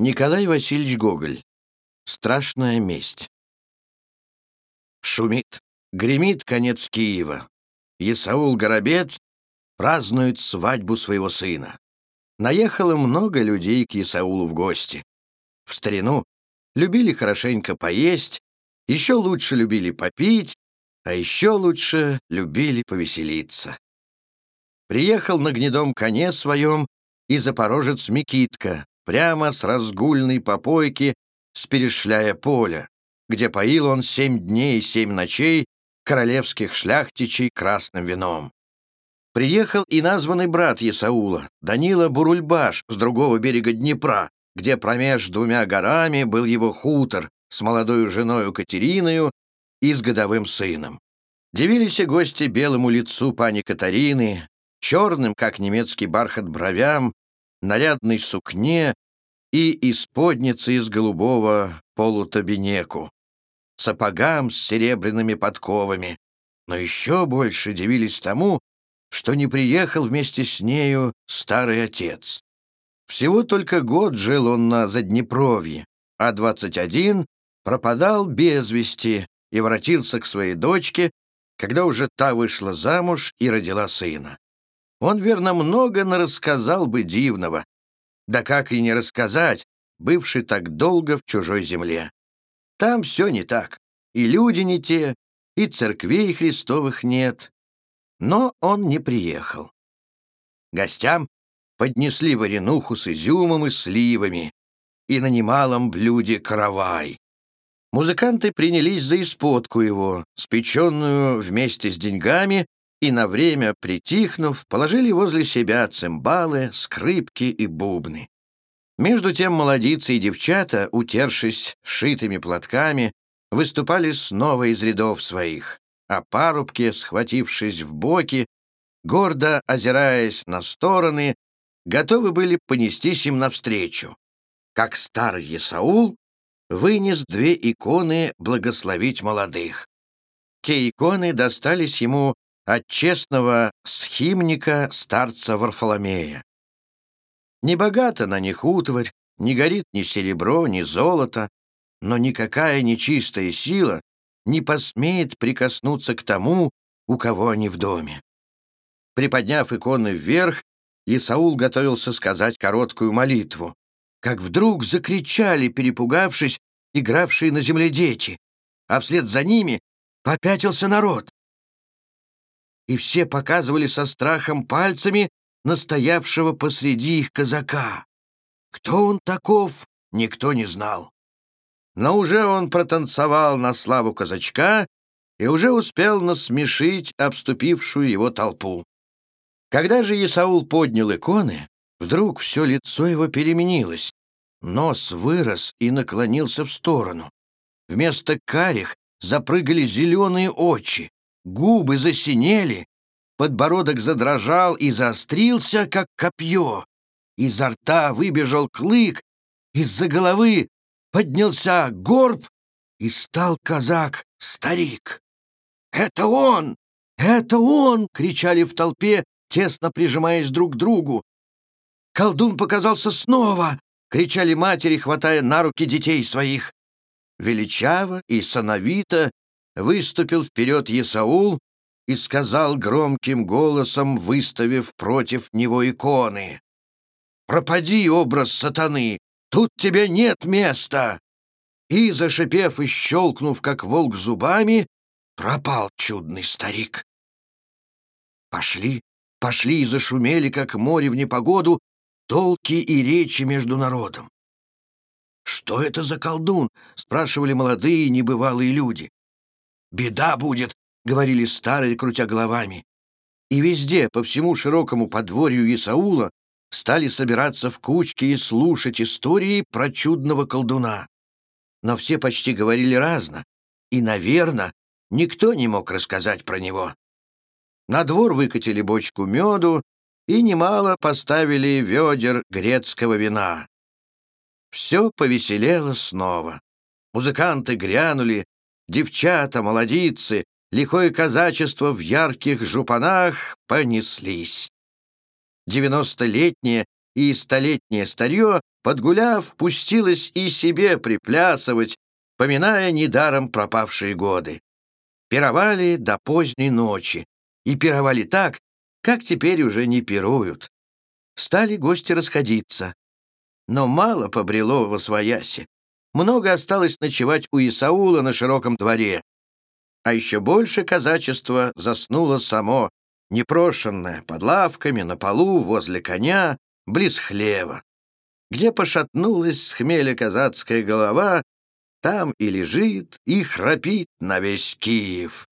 Николай Васильевич Гоголь. Страшная месть. Шумит, гремит конец Киева. Исаул Горобец празднует свадьбу своего сына. Наехало много людей к Исаулу в гости. В старину любили хорошенько поесть, еще лучше любили попить, а еще лучше любили повеселиться. Приехал на гнедом коне своем и запорожец Микитка, прямо с разгульной попойки с перешляя поля, где поил он семь дней и семь ночей королевских шляхтичей красным вином. Приехал и названный брат Есаула, Данила Бурульбаш с другого берега Днепра, где промеж двумя горами был его хутор с молодою женою Катериною и с годовым сыном. Дивились гости белому лицу пани Катарины, черным, как немецкий бархат, бровям, нарядной сукне и исподнице из голубого полутабинеку, сапогам с серебряными подковами, но еще больше дивились тому, что не приехал вместе с нею старый отец. Всего только год жил он на Заднепровье, а двадцать один пропадал без вести и воротился к своей дочке, когда уже та вышла замуж и родила сына. Он, верно, много нарассказал бы дивного. Да как и не рассказать, бывший так долго в чужой земле. Там все не так. И люди не те, и церквей христовых нет. Но он не приехал. Гостям поднесли варенуху с изюмом и сливами, и на немалом блюде каравай. Музыканты принялись за исподку его, спеченную вместе с деньгами и на время, притихнув, положили возле себя цимбалы, скрипки и бубны. Между тем молодицы и девчата, утершись шитыми платками, выступали снова из рядов своих, а парубки, схватившись в боки, гордо озираясь на стороны, готовы были понестись им навстречу, как старый Исаул вынес две иконы благословить молодых. Те иконы достались ему от честного схимника старца Варфоломея. Не богата на них утварь, не горит ни серебро, ни золото, но никакая нечистая сила не посмеет прикоснуться к тому, у кого они в доме. Приподняв иконы вверх, Исаул готовился сказать короткую молитву, как вдруг закричали, перепугавшись, игравшие на земле дети, а вслед за ними попятился народ и все показывали со страхом пальцами настоявшего посреди их казака. Кто он таков, никто не знал. Но уже он протанцевал на славу казачка и уже успел насмешить обступившую его толпу. Когда же Исаул поднял иконы, вдруг все лицо его переменилось. Нос вырос и наклонился в сторону. Вместо карих запрыгали зеленые очи, Губы засинели, подбородок задрожал и заострился, как копье. Изо рта выбежал клык, из-за головы поднялся горб, и стал казак-старик. «Это он! Это он!» — кричали в толпе, тесно прижимаясь друг к другу. «Колдун показался снова!» — кричали матери, хватая на руки детей своих. Величаво и сановито выступил вперед Есаул и сказал громким голосом, выставив против него иконы. «Пропади, образ сатаны! Тут тебе нет места!» И, зашипев и щелкнув, как волк зубами, пропал чудный старик. Пошли, пошли и зашумели, как море в непогоду, толки и речи между народом. «Что это за колдун?» — спрашивали молодые небывалые люди. «Беда будет», — говорили старые, крутя головами. И везде, по всему широкому подворью Исаула, стали собираться в кучки и слушать истории про чудного колдуна. Но все почти говорили разно, и, наверное, никто не мог рассказать про него. На двор выкатили бочку меду и немало поставили ведер грецкого вина. Все повеселело снова. Музыканты грянули, девчата, молодицы, лихое казачество в ярких жупанах понеслись. Девяностолетние и столетнее старье, подгуляв, пустилось и себе приплясывать, поминая недаром пропавшие годы. Пировали до поздней ночи, и пировали так, как теперь уже не пируют. Стали гости расходиться. Но мало побрело во свояси. Много осталось ночевать у Исаула на широком дворе. А еще больше казачества заснуло само, непрошенное, под лавками, на полу, возле коня, близ хлева. Где пошатнулась с хмеля казацкая голова, там и лежит, и храпит на весь Киев.